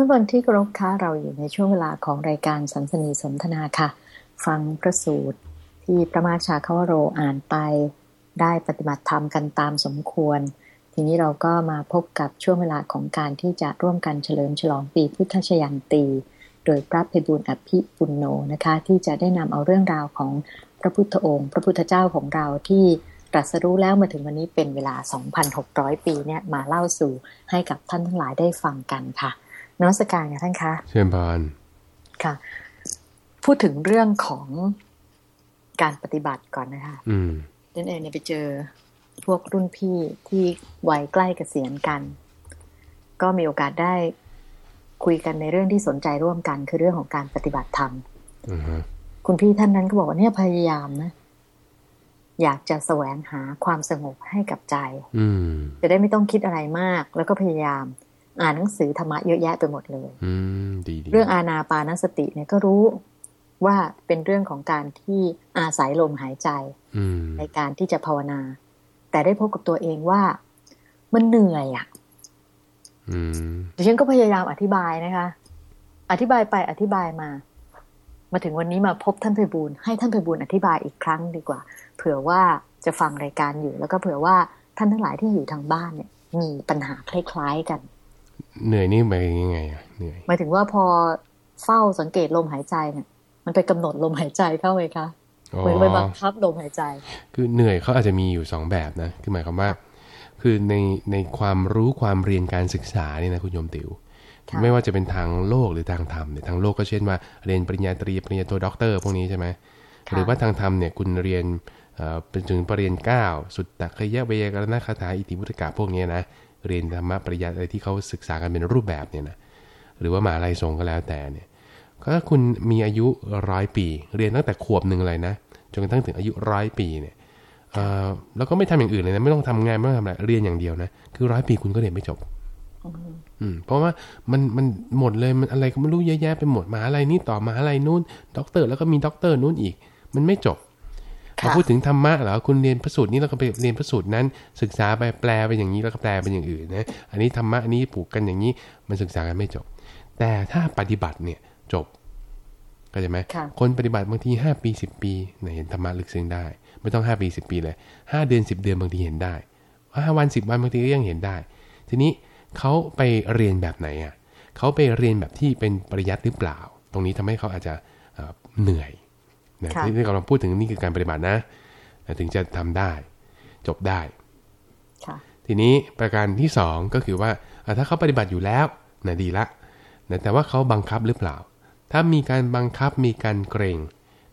มื่อวันที่กรบค้าเราอยู่ในช่วงเวลาของรายการสัมสนีสนทนาค่ะ ฟังพระสูตรที่พระมาชาคาวโรอ่านไป ได้ปฏิบัติธรรมกันตามสมควร ทีนี้เราก็มาพบกับช่วงเวลาของการที่จะร่วมกันเฉลิมฉลองปีพุทธชยันตี โดยพระเพบุญอภิปุณโนนะคะ ที่จะได้นำเอาเรื่องราวของพระพุทธองค์ พระพุทธเจ้าของเราที่ตรัสรู้แล้วมาถึงวันนี้เป็นเวลา 2,600 ปีเนี่ยมาเล่าสู่ให้กับท่านทั้งหลายได้ฟังกันค่ะ นวัตการค่ะท่านคะเชิญพานค่ะ พูดถึงเรื่องของการปฏิบัติก่อนนะคะ อืมเดนเองเนี่ยไปเจอพวกรุ่นพี่ที่วัยใกล้เกษียณกัน ก็มีโอกาสได้คุยกันในเรื่องที่สนใจร่วมกัน คือเรื่องของการปฏิบัติธรรมคุณพี่ท่านนั้นก็บอกว่าเนี่ยพยายามนะอยากจะแสวงหาความสงบให้กับใจจะได้ไม่ต้องคิดอะไรมาก แล้วก็พยายาม อ่านหนังสือธรรมะเยอะแยะไปหมดเลยเรื่องอาณาปานสติเนี่ยก็รู้ว่าเป็นเรื่องของการที่อาศัยลมหายใจในการที่จะภาวนา แต่ได้พบกับตัวเองว่ามันเหนื่อยอะดิฉันก็พยายามอธิบายนะคะ อธิบายไปอธิบายมา มาถึงวันนี้มาพบท่านไพบูลให้ท่านไพบูลอธิบายอีกครั้งดีกว่า เผื่อว่าจะฟังรายการอยู่ แล้วก็เผื่อว่าท่านทั้งหลายที่อยู่ทางบ้านเนี่ย มีปัญหาคล้ายๆกัน เหนื่อยนี่หมายยังไงอะเหนื่อยหมายถึงว่าพอเฝ้าสังเกตลมหายใจเนี่ย มันไปกำหนดลมหายใจเข้าไหมคะเหมือนไปบังคับลมหายใจ คือเหนื่อยเขาอาจจะมีอยู่สองแบบนะคือหมายความว่า คือในในความรู้ความเรียนการศึกษาเนี่ยนะคุณโยมติว๋วไม่ว่าจะเป็นทางโลกหรือทางธรรมเนี่ยทางโลกก็เช่นว่าเรียนปริญญาตรีปริญญาโทด็อกเตอร์พวกนี้ใช่ไหมหรือว่าทางธรรมเนี่ยคุณเรียนเป็นถึงปรริญญาเก้าสุดตักขยะเบยกรณคาถาอิติมุตกะพวกนี้นะ เรียนธรรมะปริญญาอะไรที่เขาศึกษากันเป็นรูปแบบเนี่ยนะหรือว่ามาอะไรทรงก็แล้วแต่เนี่ยก็คุณมีอายุร้อยปี เรียนตั้งแต่ขวบหนึ่งเลยนะจนกระทั่งถึงอายุร้อยปีเนี่ยแล้วก็ไม่ทำอย่างอื่นเลยนะไม่ต้องทำงานไม่ต้องทำอะไรเรียนอย่างเดียวนะคือร้อยปีคุณก็เรียนไม่จบอืมเพราะว่ามันมันหมดเลยมันอะไรก็ไม่รู้แย่ๆไปหมดมาอะไรนี่ต่อมาอะไรนู่นด็อกเตอร์แล้วก็มีด็อกเตอร์นู่นอีก มันไม่จบ พอพูดถึงธรรมะเหรอคุณเรียนพระสูตรนี้แล้วก็ไปเรียนพระสูตรนั้น ศึกษาไปแปลไปอย่างนี้แล้วก็แปลเป็นอย่างอื่นนะอันนี้ธรรมะอันนี้ผูกกันอย่างนี้มันศึกษากันไม่จบ แต่ถ้าปฏิบัติเนี่ยจบเข้าใจไหมคนปฏิบัติบางทีห้าปีสิบปีเนี่ยเห็นธรรมะลึกซึ้งได้ ไม่ต้องห้าปีสิบปีเลยห้าเดือนสิบเดือนบางทีเห็นได้ห้าวันสิบวันบางทีก็ยังเห็นได้ ทีนี้เขาไปเรียนแบบไหนอะเขาไปเรียนแบบที่เป็นปริยัติหรือเปล่า ตรงนี้ทำให้เขาอาจจะเหนื่อย นะที่เราพูดถึงนี่คือการปฏิบัตินะถึงจะทำได้จบได้ทีนี้ประการที่สองก็คือว่าถ้าเขาปฏิบัติอยู่แล้วนะดีละนะแต่ว่าเขาบังคับหรือเปล่า ถ้ามีการบังคับมีการเกรง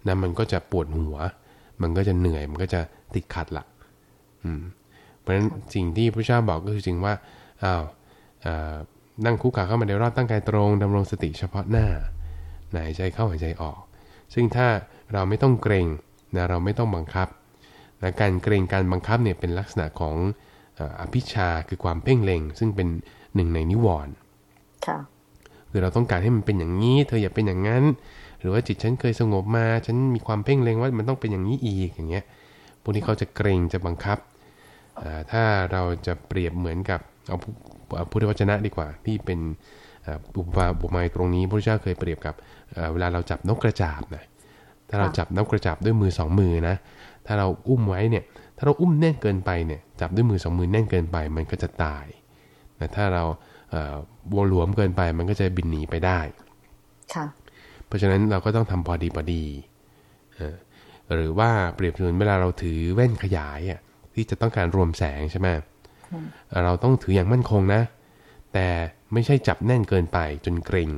นะมันก็จะปวดหัว มันก็จะเหนื่อยมันก็จะติดขัดละอืมเพราะฉะนั้นสิ่งที่พระเจ้าบอกก็คือจริงว่าอ้าวนั่งคุกขาเข้ามาในรอบตั้งกายตรงดำรงสติเฉพาะหน้าหายใจเข้าหายใจออก ซึ่งถ้า เราไม่ต้องเกรงนะเราไม่ต้องบังคับนะการเกรงการบังคับเนี่ยเป็นลักษณะของอภิชาคือความเพ่งเล็ง ซึ่งเป็นหนึ่งในนิวรณ์คือเราต้องการให้มันเป็นอย่างนี้ เธออย่าเป็นอย่างนั้น หรือว่าจิตฉันเคยสงบมา ฉันมีความเพ่งเล็งว่ามันต้องเป็นอย่างนี้อีกอย่างเงี้ยพวกนี้เขาจะเกรงจะบังคับ ถ้าเราจะเปรียบเหมือนกับเอาพุทธวจนะดีกว่า ที่เป็นอุปมาอุปมาตรงนี้พระเจ้าเคยเปรียบกับเวลาเราจับนกกระจาบนะ ถ้าเราจับนกกระจับด้วยมือสองมือนะ ถ้าเราอุ้มไว้เนี่ย ถ้าเราอุ้มแน่นเกินไปเนี่ย จับด้วยมือสองมือแน่นเกินไป มันก็จะตาย แต่ถ้าเราวงหลวมเกินไป มันก็จะบินหนีไปได้ ค่ะ เพราะฉะนั้นเราก็ต้องทำพอดีพอดี หรือว่าเปรียบเทียบเวลาเราถือแว่นขยายอะที่จะต้องการรวมแสงใช่ไหมเราต้องถืออย่างมั่นคงนะ แต่ไม่ใช่จับแน่นเกินไปจนเกรง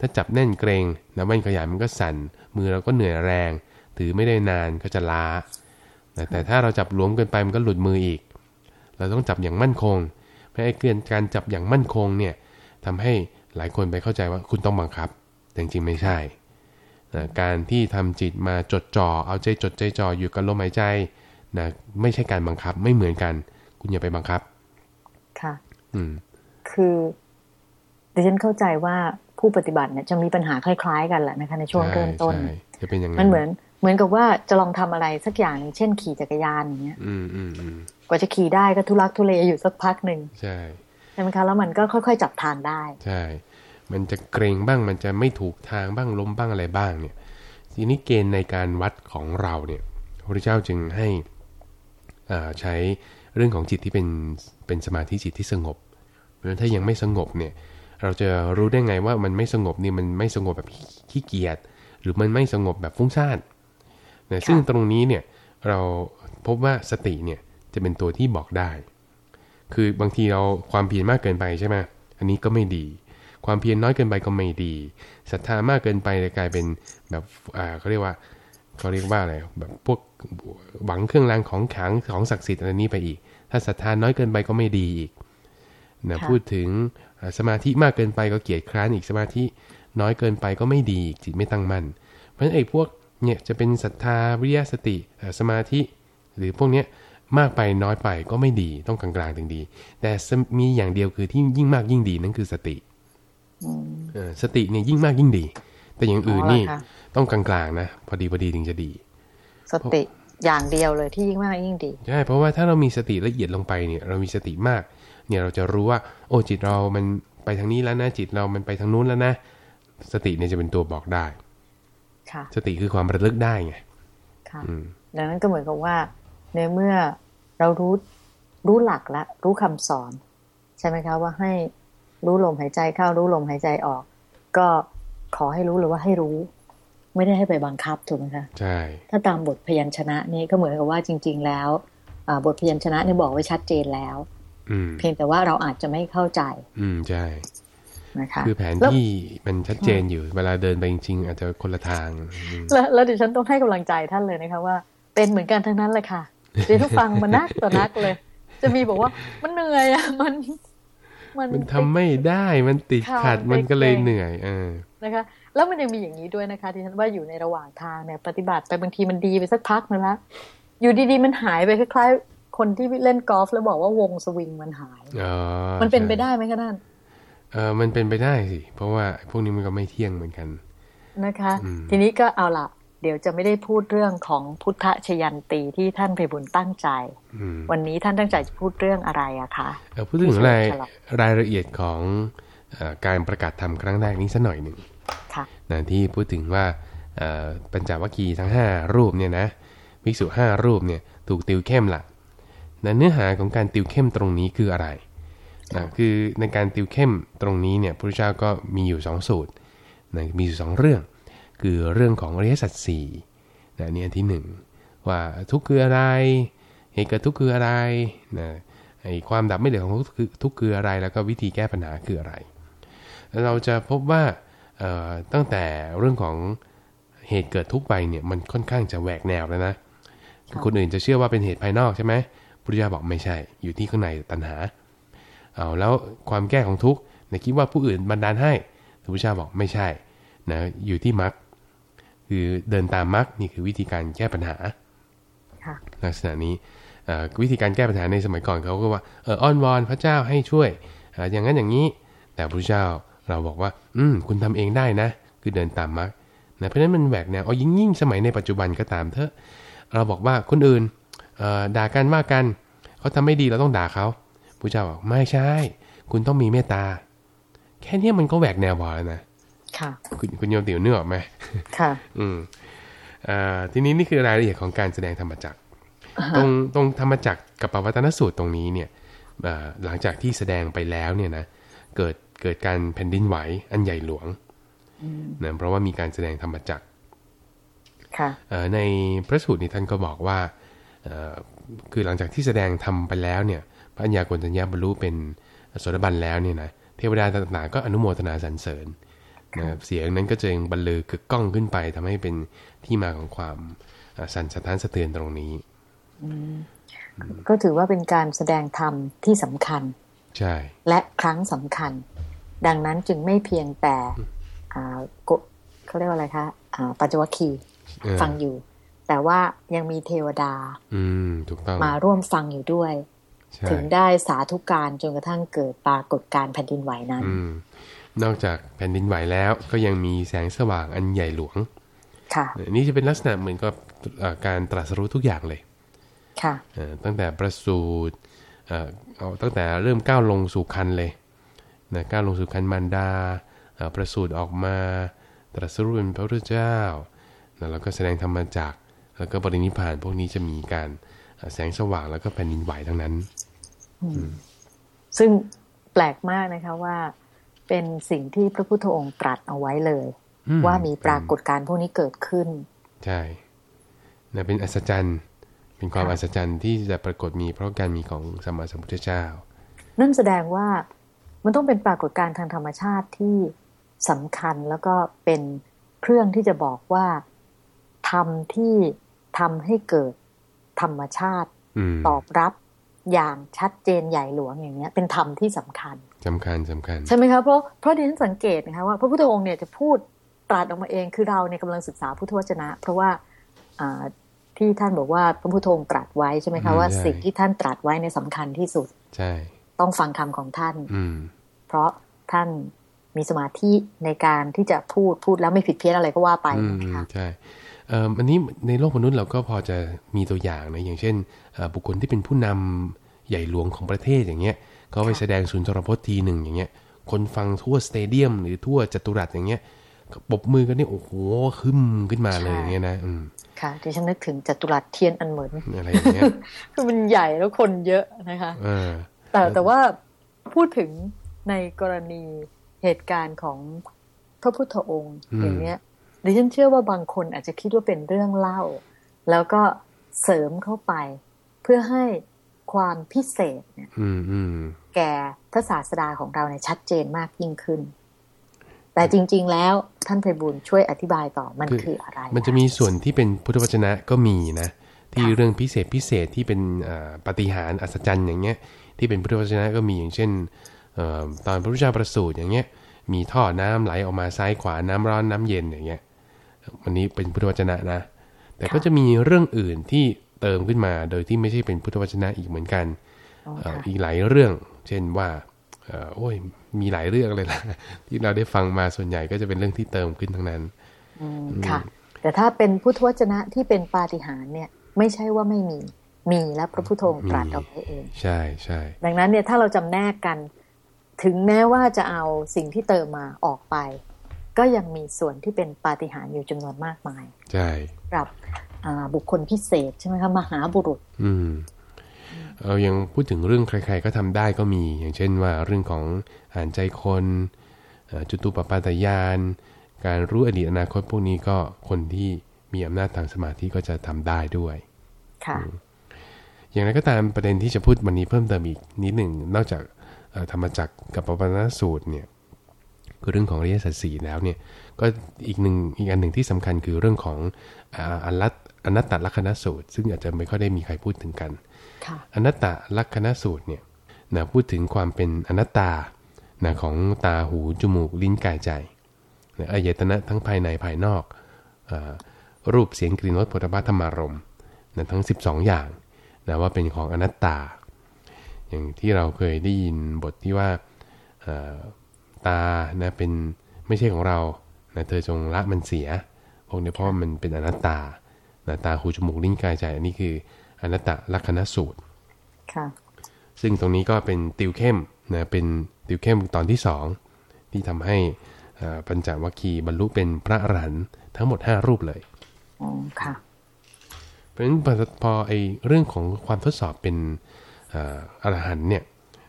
ถ้าจับแน่นเกรงนะแว่นขยายมันก็สั่น มือเราก็เหนื่อยแรง ถือไม่ได้นานก็จะล้า แต่ถ้าเราจับหลวมเกินไปมันก็หลุดมืออีก เราต้องจับอย่างมั่นคงเพราะไอ้เกินการจับอย่างมั่นคงเนี่ยทำให้หลายคนไปเข้าใจว่าคุณต้องบังคับ แต่จริงๆไม่ใช่การที่ทำจิตมาจดจ่อเอาใจจดใจจ่ออยู่กับลมหายใจนะไม่ใช่การบังคับไม่เหมือนกัน คุณอย่าไปบังคับ ค่ะ อืม คือดิฉันเข้าใจว่า ผู้ปฏิบัติเนี่ยจะมีปัญหาคล้าย ๆ กันแหละนะคะในช่วงเริ่มต้นจะเป็นอย่างนั้นมันเหมือนเหมือนกับว่าจะลองทำอะไรสักอย่างเช่นขี่จักรยานอย่างเงี้ยกว่าจะขี่ได้ก็ทุลักทุเลอยู่สักพักหนึ่งใช่ใช่ไหมคะแล้วมันก็ค่อยๆ จับทานได้ ใช่ มันจะเกรงบ้างมันจะไม่ถูกทางบ้างล้มบ้างอะไรบ้างเนี่ย ทีนี้เกณฑ์ในการวัดของเราเนี่ยพระพุทธเจ้าจึงให้อ่าใช้เรื่องของจิตที่เป็นเป็นสมาธิจิตที่สงบเพราะฉะนั้นถ้ายังไม่สงบเนี่ย เราจะรู้ได้ไงว่ามันไม่สงบนี่มันไม่สงบแบบขี้เกียจหรือมันไม่สงบแบบฟุ้งซ่านนะซึ่งตรงนี้เนี่ยเราพบว่าสติเนี่ยจะเป็นตัวที่บอกได้ คือบางทีเราความเพียรมากเกินไปใช่ไหมอันนี้ก็ไม่ดี ความเพียรน้อยเกินไปก็ไม่ดีศรัทธามากเกินไปเลยกลายเป็นแบบอ่าเขาเรียกว่าเขาเรียกว่าอะไรแบบพวกหวังเครื่องรางของขลังของศักดิ์สิทธิ์อะไรนี้ไปอีก ถ้าศรัทธาน้อยเกินไปก็ไม่ดีอีกนะค่ะพูดถึงอ่า สมาธิมากเกินไปก็เกียจคร้านอีกสมาธิน้อยเกินไปก็ไม่ดีอีกจิตไม่ตั้งมั่น เพราะฉะนั้นไอ้พวกเนี่ยจะเป็นศรัทธาวิริยะสติอ่าสมาธิ หรือพวกเนี้ยมากไปน้อยไปก็ไม่ดีต้องกลางๆถึงดี แต่มีอย่างเดียวคือที่ยิ่งมากยิ่งดีนั่นคือสติอืมเออสติเนี่ยยิ่งมากยิ่งดี แต่อย่างอื่นนี่อ๋อเหรอคะต้องกลางๆนะพอดีพอดีถึงจะดี สติอย่างเดียวเลยที่ยิ่งมากยิ่งดีใช่เพราะว่าถ้าเรามีสติละเอียดลงไปเนี่ย เรามีสติมาก เนี่ยเราจะรู้ว่า โอ้จิตเรามันไปทางนี้แล้วนะจิตเรามันไปทางนู้นแล้วนะ สติเนี่ยจะเป็นตัวบอกได้ค่ะสติคือความระลึกได้ไงค่ะอืมดังนั้นก็เหมือนกับว่าในเมื่อเรารู้รู้หลักและ รู้คำสอน ใช่ไหมคะว่าให้รู้ลมหายใจเข้ารู้ลมหายใจออก ก็ขอให้รู้หรือว่าให้รู้ ไม่ได้ให้ไปบังคับถูกไหมคะใช่ถ้าตามบทพยัญชนะนี่ก็เหมือนกับว่าจริง ๆ แล้วอ่าบทพยัญชนะเนี่ยบอกไว้ชัดเจนแล้วอืม เพียงแต่ว่าเราอาจจะไม่เข้าใจ อืมใช่นะคะคือแผนแล้วที่มันชัดเจนอยู่ เวลาเดินไปจริงๆอาจจะคนละทางอืมแล้วแล้วดิฉันต้องให้กำลังใจท่านเลยนะคะว่า เป็นเหมือนกันทั้งนั้นเลยค่ะดิฉันฟังมานักต่อนักเลย จะมีบอกว่ามันเหนื่อยอะมัน มันมันทำไม่ได้มันติดค่ะขัดมันก็เลยเกร็งเหนื่อยเออนะคะ แล้วมันยังมีอย่างนี้ด้วยนะคะดิฉันว่าอยู่ในระหว่างทางเนี่ยปฏิบัติไปบางทีมันดีไปสักพักนึงแล้วอยู่ดีๆมันหายไปคล้ายๆ คนที่เล่นกอล์ฟแล้วบอกว่าวงสวิงมันหายอ๋อมันเป็นใช่ไปได้ไหมคะท่านเออมันเป็นไปได้สิ เพราะว่าพวกนี้มันก็ไม่เที่ยงเหมือนกันนะคะอืมทีนี้ก็เอาละเดี๋ยวจะไม่ได้พูดเรื่องของพุทธชยันตีที่ท่านไพบุญตั้งใจอืมวันนี้ท่านตั้งใจจะพูดเรื่องอะไรอะคะเออพูดถึงรายฉลองรายละเอียดของเออการประกาศธรรมครั้งแรกนี้สักหน่อยหนึ่งค่ะนะที่พูดถึงว่าเอ่อปัญจวัคคีย์ทั้ง 5 รูปเนี่ยนะภิกษุห้ารูปเนี่ยถูกติวเข้มละ นะเนื้อหาของการติวเข้มตรงนี้คืออะไรนะคือในการติวเข้มตรงนี้เนี่ยพระพุทธเจ้าก็มีอยู่ 2 สูตรนะมีอยู่สองเรื่อง คือเรื่องของอริยสัจสี่นะอันนี่อันที่หนึ่งว่าทุกข์คืออะไรเหตุเกิดทุกข์คืออะไรนะไอ้ความดับไม่เหลือของทุกข์คือทุกข์คืออะไร แล้วก็วิธีแก้ปัญหาคืออะไร เราจะพบว่าเอ่อตั้งแต่เรื่องของเหตุเกิดทุกข์ไปเนี่ยมันค่อนข้างจะแหวกแนวแล้วนะคือคนอื่นจะเชื่อว่าเป็นเหตุภายนอกใช่ไหม พุทธิยาบอกไม่ใช่ อยู่ที่ข้างในตัณหาเอาแล้วความแก้ของทุกข์เนี่ยคิดว่าผู้อื่นบันดาลให้พุทธิยาบอกไม่ใช่นะอยู่ที่มรรคคือเดินตามมรรคนี่คือวิธีการแก้ปัญหาค่ะลักษณะนี้เอ่อวิธีการแก้ปัญหาในสมัยก่อนเขาก็ว่าเอออ้อนวอนพระเจ้าให้ช่วยเอ่ออย่างนั้นอย่างนี้ แต่พระเจ้าเราบอกว่า อืมคุณทำเองได้นะ คือเดินตามมรรคนะเพราะฉะนั้นมันแหวกแนวเอายิ่งยิ่งสมัยในปัจจุบันก็ตามเถอะ เราบอกว่าคนอื่นเอ่อ ด่ากันว่ากันเขาทำไม่ดีเราต้องด่าเขาพระเจ้าบอกไม่ใช่ คุณต้องมีเมตตา แค่เนี้ยมันก็แหวกแนวพอแล้วนะค่ะ คุณคุณโยมติ๋วเนื้อออกไหมค่ะ อืมอ่าทีนี้นี่คือรายละเอียดของการแสดงธรรมจักรตรงตรงธรรมจักรกับปวัตนสูตรตรงนี้เนี่ยอ่าหลังจากที่แสดงไปแล้วเนี่ยนะเกิดเกิดการแผ่นดินไหวอันใหญ่หลวงนะเพราะว่ามีการแสดงธรรมจักรค่ะเอ่อในพระสูตรนี้ท่านก็บอกว่าเอ่อ คือหลังจากที่แสดงทำไปแล้วเนี่ยพระัญญาโกณทัญญาบรรลุเป็นโสดาบันแล้วเนี่ยนะเทวดาต่างๆก็อนุโมทนาสรรเสริญนะครับเสียงนั้นก็จะยังบรรลือกึกก้องขึ้นไปทำให้เป็นที่มาของความอ่าสั่นสะท้านสะเทือนตรงนี้ก็ถือว่าเป็นการแสดงธรรมที่สำคัญ ใช่ และครั้งสำคัญ ดังนั้นจึงไม่เพียงแต่อ่าโกเขาเรียกว่าอะไรคะอ่าปัญจวัคคีย์เออฟังอยู่ แต่ว่ายังมีเทวดา อืมถูกต้องมาร่วมฟังอยู่ด้วยใช่ถึงได้สาธุการจนกระทั่งเกิดปรากฏการณ์แผ่นดินไหวนั้นอืมนอกจากแผ่นดินไหวแล้วก็ยังมีแสงสว่างอันใหญ่หลวง ค่ะนี่จะเป็นลักษณะเหมือนกับเอ่อการตรัสรู้ทุกอย่างเลย ค่ะเอ่อตั้งแต่ประสูตรเอ่อเอาตั้งแต่เริ่มก้าวลงสู่คันเลยนะก้าวลงสู่คันมารดาเอ่อประสูติออกมา ตรัสรู้เป็นพระพุทธเจ้านะแล้วก็แสดงธรรมจักร แล้วก็ปรินิพพานพวกนี้จะมีการเอ่อแสงสว่างแล้วก็แผ่นดินไหวทั้งนั้น ซึ่งแปลกมากนะคะว่าเป็นสิ่งที่พระพุทธองค์ตรัสเอาไว้เลยอืมว่ามีปรากฏการณ์พวกนี้เกิดขึ้น ใช่นะเป็นอัศจรรย์ เป็นความค่ะอัศจรรย์ที่จะปรากฏมีเพราะการมีของสัมมาสัมพุทธเจ้า นั่นแสดงว่ามันต้องเป็นปรากฏการณ์ทางธรรมชาติที่สำคัญแล้วก็เป็นเครื่องที่จะบอกว่าธรรมที่ ทำให้เกิดธรรมชาติอืมตอบรับอย่างชัดเจนใหญ่หลวงอย่างเนี้ย เป็นธรรมที่สำคัญสำคัญสำคัญ ใช่ไหมคะเพราะเพราะดิฉันสังเกตนะคะว่าพระพุทธองค์เนี่ยจะพูดตรัสออกมาเองคือเราเนี่ยกำลังศึกษาพุทธวจนะ เพราะว่าอ่าที่ท่านบอกว่าพระพุทธองค์ตรัสไว้ใช่ไหมคะว่าสิ่งที่ท่านตรัสไว้ในยสำคัญที่สุด ใช่ ต้องฟังคำของท่าน อืมเพราะท่านมีสมาธิในการที่จะพูดพูดแล้วไม่ผิดเพี้ยนอะไรก็ว่าไปอืมนะคะใช่เอ่ออันนี้ในโลกมนุษย์เราก็พอจะมีตัวอย่างนะอย่างเช่นเอ่อบุคคลที่เป็นผู้นำใหญ่หลวงของประเทศอย่างเงี้ยเขาไปแสดงศูนย์ทรพจน์ทีหนึ่งอย่างเงี้ย คนฟังทั่วสเตเดียม หรือทั่วจัตุรัสอย่างเงี้ยปรบมือกันนี่โอ้โหขึ้นขึ้นมาเลยอย่างเงี้ยนะอืมค่ะดิฉันนึกถึงจัตุรัสเทียนอันเหมือนอะไรอย่างเงี้ยคือมันใหญ่แล้วคนเยอะนะคะเออแต่แต่ว่าพูดถึงในกรณีเหตุการณ์ของพระพุทธองค์อืมอย่างเนี้ย ดิฉันเชื่อว่าบางคนอาจจะคิดว่าเป็นเรื่องเล่า แล้วก็เสริมเข้าไป เพื่อให้ความพิเศษเนี่ยอืมอืมแก่พระศาสดาของเราเนี่ยชัดเจนมากยิ่งขึ้น แต่จริง ๆ แล้วท่านไพบุญช่วยอธิบายต่อมันคืออะไร มันจะมีส่วนที่เป็นพุทธวจนะก็มีนะ ที่ค่ะเรื่องพิเศษพิเศษที่เป็นอ่าปาฏิหารย์อัศจรรย์อย่างเงี้ย ที่เป็นพุทธวจนะก็มีอย่างเช่นเอ่อตอนพระพุทธเจ้าประสูติอย่างเงี้ย มีท่อน้ำไหลออกมาซ้ายขวาน้ำร้อนน้ำเย็นอย่างเงี้ย วันนี้เป็นพุทธวจนะนะ แต่ก็จะมีเรื่องอื่นที่เติมขึ้นมา โดยที่ไม่ใช่เป็นพุทธวจนะอีกเหมือนกันอ๋อเอ่อค่ะอีกหลายเรื่อง เช่นว่าเอ่อโอ้ยมีหลายเรื่องเลยล่ะที่เราได้ฟังมาส่วนใหญ่ก็จะเป็นเรื่องที่เติมขึ้นทั้งนั้นอืมค่ะ แต่ถ้าเป็นพุทธวจนะที่เป็นปาฏิหาริย์เนี่ย ไม่ใช่ว่าไม่มีมีและพระพุทธองค์ตรัสเอาไว้เอง ใช่ใช่ดังนั้นเนี่ยถ้าเราจำแนกกัน ถึงแม้ว่าจะเอาสิ่งที่เติมมาออกไป ก็ยังมีส่วนที่เป็นปาฏิหาริย์อยู่จำนวนมากมาย ใช่สำหรับอ่าบุคคลพิเศษใช่ไหมคะมหาบุรุษ อืมเรายังพูดถึงเรื่องใคร ๆ ก็ทำได้ก็มี อย่างเช่นว่าเรื่องของอ่านใจคนเอ่อจุตูปปาตยาน การรู้อดีตอนาคตพวกนี้ก็คนที่มีอำนาจทางสมาธิก็จะทำได้ด้วยค่ะอย่างไรก็ตามประเด็นที่จะพูดวันนี้เพิ่มเติมอีกนิดหนึ่งนอกจากเอ่อธรรมจักรกับปปนสูตรเนี่ย คือเรื่องของอริยสัจสี่แล้วเนี่ยก็อีกหนึ่งอีกอันหนึ่งที่สำคัญคือเรื่องของอ่าอนัตอนัตตลักษณสูตร ซึ่งอาจจะไม่ค่อยได้มีใครพูดถึงกันค่ะอนัตตลักษณสูตรเนี่ยนะพูดถึงความเป็นอนัตตานะของตาหูจมูกลิ้นกายใจนะอายตนะทั้งภายในภายนอกอารูปเสียงกลิ่นรสผลิตภัณฑ์ธรรมารมณ์นะทั้ง 12 อย่างนะว่าเป็นของอนัตตา อย่างที่เราเคยได้ยินบทที่ว่าเอ่อ ตานะเป็นไม่ใช่ของเรานะเธอจงละมันเสียพวกนี้เพราะว่ามันเป็นอนัตตานะตาหูจมูกลิ้นกายใจอันนี้คืออนัตตลักษณสูตรค่ะซึ่งตรงนี้ก็เป็นติวเข้มนะเป็นติวเข้มตอนที่สองที่ทำให้เอ่อปัญจวัคคีย์บรรลุเป็นพระอรหันต์ทั้งหมด 5 รูปเลยอ๋อค่ะเพราะฉะนั้นพอพอไอเรื่องของความทดสอบเป็นเอ่ออรหันต์เนี่ย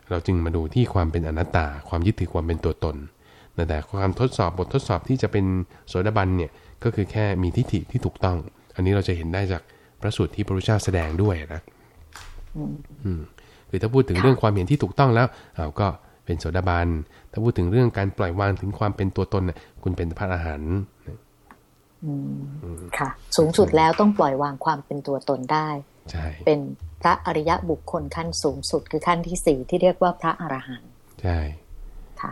เราจึงมาดูที่ความเป็นอนัตตา ความยึดถือความเป็นตัวตนนะแต่ความทดสอบบททดสอบที่จะเป็นโสดาบันเนี่ยก็คือแค่มีทิฏฐิที่ถูกต้อง อันนี้เราจะเห็นได้จากพระสูตรที่พระพุทธเจ้าแสดงด้วยนะอืมคือถ้าพูดถึงค่ะเรื่องความเห็นที่ถูกต้องแล้วเอาก็เป็นโสดาบัน ถ้าพูดถึงเรื่องการปล่อยวางถึงความเป็นตัวตนน่ะคุณเป็นพระอรหันต์อืมค่ะ สูงสุดแล้วต้องปล่อยวางความเป็นตัวตนได้ใช่เป็น พระอริยะบุคคลขั้นสูงสุดคือขั้นที่สี่ที่เรียกว่าพระอรหันต์ใช่ค่ะ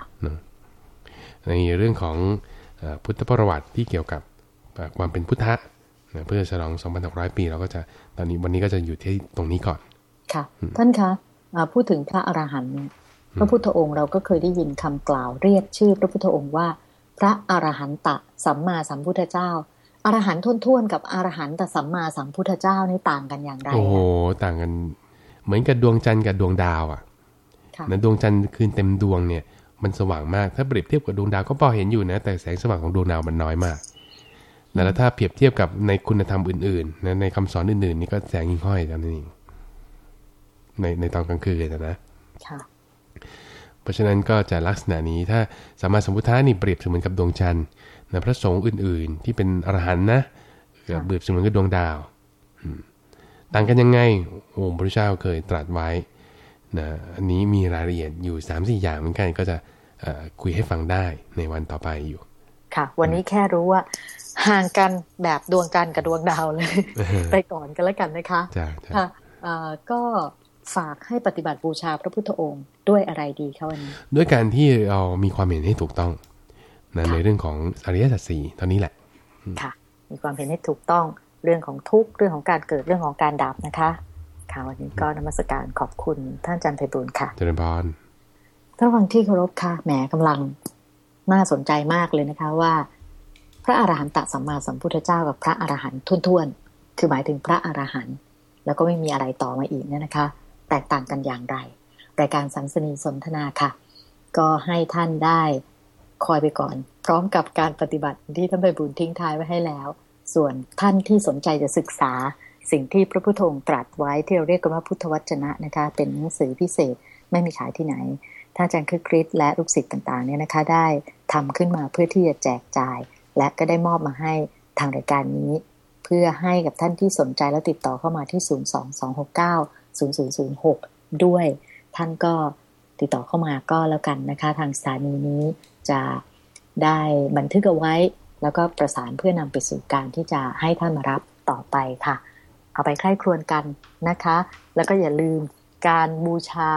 ในเรื่องของเอ่อพุทธประวัติที่เกี่ยวกับเอ่อความเป็นพุทธะนะเพื่อฉลอง 2,600 ปีเราก็จะตอนนี้วันนี้ก็จะอยู่ที่ตรงนี้ก่อน ค่ะ ท่านคะอ่าพูดถึงพระอรหันต์เนี่ยพระพุทธองค์เราก็เคยได้ยินคำกล่าวเรียกชื่อพระพุทธองค์ว่า พระอรหันตะสัมมาสัมพุทธเจ้า อรหันต์ท้วนๆกับอรหันตสัมมาสัมพุทธเจ้านี่ต่างกันอย่างไรโอ้โหอะต่างกัน เหมือนกับดวงจันทร์กับดวงดาวอะค่ะนะดวงจันทร์คืนเต็มดวงเนี่ยมมันสว่างมากถ้าเปรียบเทียบกับดวงดาวก็พอเห็นอยู่นะ แต่แสงสว่างของดวงดาวมันน้อยมากแล้วถ้าเปรียบเทียบกับในคุณธรรมอื่นๆนะในคำสอนอื่นๆ นี่ก็แสงยิ่งห้อยกันนั่นเองในในตอนกลางคืนนะค่ะเพราะฉะนั้นก็จะลักษณะนี้ถ้าสามารถสมพุทธานี่เปรียบเสมือนกับดวงจันทร์ นะพระสงฆ์อื่น ๆ ที่เป็นอรหันต์นะเปรียบเสมือนกับดวงดาว ต่างกันยังไงโอ้พระเจ้าเคยตรัสไว้นะอันนี้มีรายละเอียดอยู่3ามสี่อย่างเหมือนกันก็จะคุยให้ฟังได้ในวันต่อไปอยู่ ค่ะ วันนี้แค่รู้ว่าห่างกันแบบดวงจันทร์กับดวงดาวเลย ไปก่อนกันแล้วกันนะคะค่ะก็ฝากให้ปฏิบัติบูชาพระพุทธองค์ด้วยอะไรดีคะวันนี้ ด้วยการที่เรามีความเห็นให้ถูกต้อง นะในเรื่องของอริยสัจสี่ตอนนี้แหละ ค่ะ มีความเห็นให้ถูกต้องเรื่องของทุกเรื่องของการเกิดเรื่องของการดับนะคะ ค่ะวันนี้ก็นมัสการขอบคุณท่านอาจารย์ไพบุญค่ะเจริญพรท่านฟังที่เคารพค่ะแหมกำลังน่าสนใจมากเลยนะคะว่า พระอรหันตสัมมาสัมพุทธเจ้ากับพระอรหันต์ทุ่นๆคือหมายถึงพระอรหันต์แล้วก็ไม่มีอะไรต่อมาอีกเนี่ยนะคะ แตกต่างกันอย่างไร รายการสันสนีสนทนาค่ะ ก็ให้ท่านได้ คอยไปก่อน พร้อมกับการปฏิบัติที่ท่านไปบุญทิ้งท้ายไว้ให้แล้ว ส่วนท่านที่สนใจจะศึกษา สิ่งที่พระพุทโธตรัสไว้ที่เราเรียกกันว่าพุทธวจนะนะคะ เป็นหนังสือพิเศษไม่มีขายที่ไหนท่านอาจารย์คือคริสและลูกศิษย์ต่างๆเนี่ยนะคะ ได้ทำขึ้นมาเพื่อที่จะแจกจ่าย และก็ได้มอบมาให้ทางรายการนี้ เพื่อให้กับท่านที่สนใจแล้วติดต่อเข้ามาที่ 022690006 ด้วย ท่านก็ติดต่อเข้ามาก็แล้วกันนะคะ ทางสถานีนี้ จะได้บันทึกเอาไว้ แล้วก็ประสานเพื่อนำไปสู่การที่จะให้ท่านมารับต่อไปค่ะ เอาไปใคร่ครวญกันนะคะ แล้วก็อย่าลืมการบูชา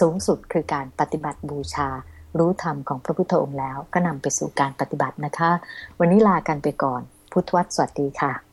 สูงสุดคือการปฏิบัติบูชารู้ธรรมของพระพุทธองค์แล้ว ก็นำไปสู่การปฏิบัตินะคะ วันนี้ลากันไปก่อน พุทธวัตรสวัสดีค่ะ